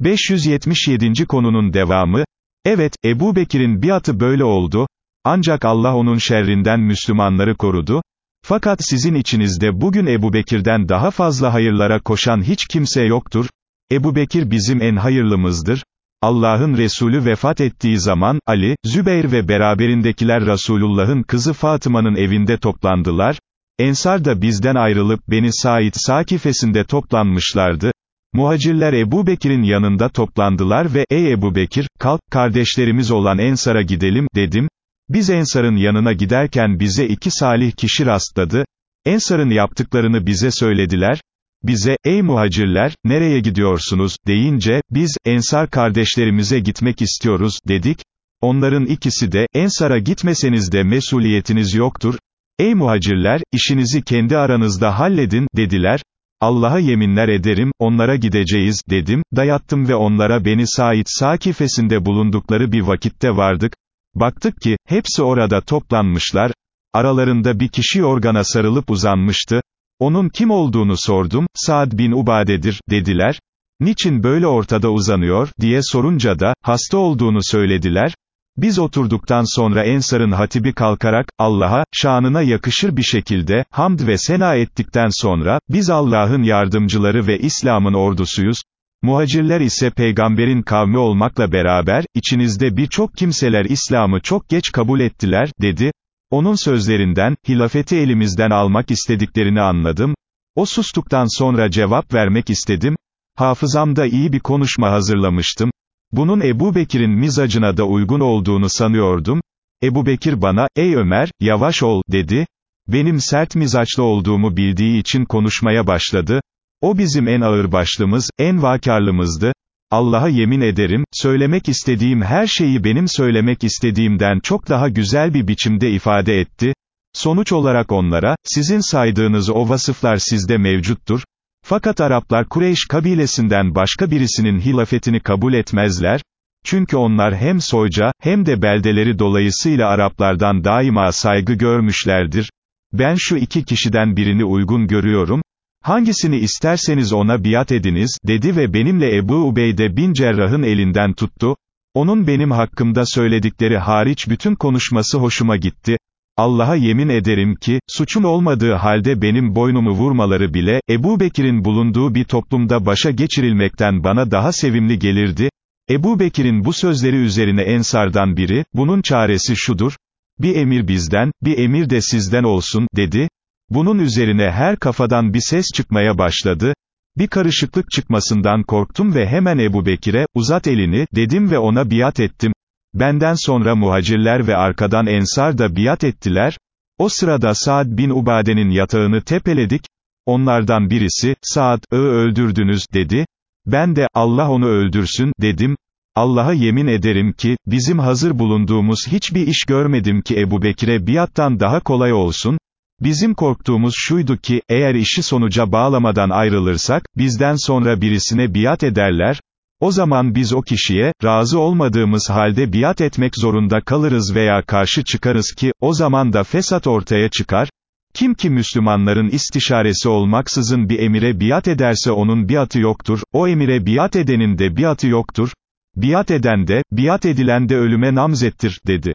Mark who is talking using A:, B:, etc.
A: 577. konunun devamı, evet, Ebu Bekir'in biatı böyle oldu, ancak Allah onun şerrinden Müslümanları korudu, fakat sizin içinizde bugün Ebu Bekir'den daha fazla hayırlara koşan hiç kimse yoktur, Ebu Bekir bizim en hayırlımızdır, Allah'ın Resulü vefat ettiği zaman, Ali, Zübeyir ve beraberindekiler Resulullah'ın kızı Fatıma'nın evinde toplandılar, Ensar da bizden ayrılıp Beni Said Sakifesinde toplanmışlardı, Muhacirler Ebu Bekir'in yanında toplandılar ve, ey Ebu Bekir, kalk, kardeşlerimiz olan Ensar'a gidelim, dedim, biz Ensar'ın yanına giderken bize iki salih kişi rastladı, Ensar'ın yaptıklarını bize söylediler, bize, ey muhacirler, nereye gidiyorsunuz, deyince, biz, Ensar kardeşlerimize gitmek istiyoruz, dedik, onların ikisi de, Ensar'a gitmeseniz de mesuliyetiniz yoktur, ey muhacirler, işinizi kendi aranızda halledin, dediler, Allah'a yeminler ederim, onlara gideceğiz, dedim, dayattım ve onlara beni Said Sakifesinde bulundukları bir vakitte vardık, baktık ki, hepsi orada toplanmışlar, aralarında bir kişi yorgana sarılıp uzanmıştı, onun kim olduğunu sordum, Saad bin Ubade'dir, dediler, niçin böyle ortada uzanıyor, diye sorunca da, hasta olduğunu söylediler, biz oturduktan sonra Ensar'ın hatibi kalkarak, Allah'a, şanına yakışır bir şekilde, hamd ve sena ettikten sonra, biz Allah'ın yardımcıları ve İslam'ın ordusuyuz, muhacirler ise peygamberin kavmi olmakla beraber, içinizde birçok kimseler İslam'ı çok geç kabul ettiler, dedi, onun sözlerinden, hilafeti elimizden almak istediklerini anladım, o sustuktan sonra cevap vermek istedim, hafızamda iyi bir konuşma hazırlamıştım, bunun Ebu Bekir'in mizacına da uygun olduğunu sanıyordum, Ebu Bekir bana, ey Ömer, yavaş ol, dedi, benim sert mizaçlı olduğumu bildiği için konuşmaya başladı, o bizim en ağır başlımız, en vakarlımızdı, Allah'a yemin ederim, söylemek istediğim her şeyi benim söylemek istediğimden çok daha güzel bir biçimde ifade etti, sonuç olarak onlara, sizin saydığınız o vasıflar sizde mevcuttur, fakat Araplar Kureyş kabilesinden başka birisinin hilafetini kabul etmezler, çünkü onlar hem soyca, hem de beldeleri dolayısıyla Araplardan daima saygı görmüşlerdir. Ben şu iki kişiden birini uygun görüyorum, hangisini isterseniz ona biat ediniz, dedi ve benimle Ebu Ubeyde bin Cerrah'ın elinden tuttu, onun benim hakkımda söyledikleri hariç bütün konuşması hoşuma gitti, Allah'a yemin ederim ki, suçum olmadığı halde benim boynumu vurmaları bile, Ebu Bekir'in bulunduğu bir toplumda başa geçirilmekten bana daha sevimli gelirdi. Ebu Bekir'in bu sözleri üzerine Ensardan biri, bunun çaresi şudur, bir emir bizden, bir emir de sizden olsun, dedi. Bunun üzerine her kafadan bir ses çıkmaya başladı. Bir karışıklık çıkmasından korktum ve hemen Ebu Bekir'e, uzat elini, dedim ve ona biat ettim. Benden sonra muhacirler ve arkadan ensar da biat ettiler, o sırada Saad bin Ubade'nin yatağını tepeledik, onlardan birisi, Saad, öldürdünüz, dedi, ben de, Allah onu öldürsün, dedim, Allah'a yemin ederim ki, bizim hazır bulunduğumuz hiçbir iş görmedim ki Ebu Bekir'e biattan daha kolay olsun, bizim korktuğumuz şuydu ki, eğer işi sonuca bağlamadan ayrılırsak, bizden sonra birisine biat ederler, o zaman biz o kişiye, razı olmadığımız halde biat etmek zorunda kalırız veya karşı çıkarız ki, o zaman da fesat ortaya çıkar, kim ki Müslümanların istişaresi olmaksızın bir emire biat ederse onun biatı yoktur, o emire biat edenin de biatı yoktur, biat eden de, biat edilen de ölüme namzettir, dedi.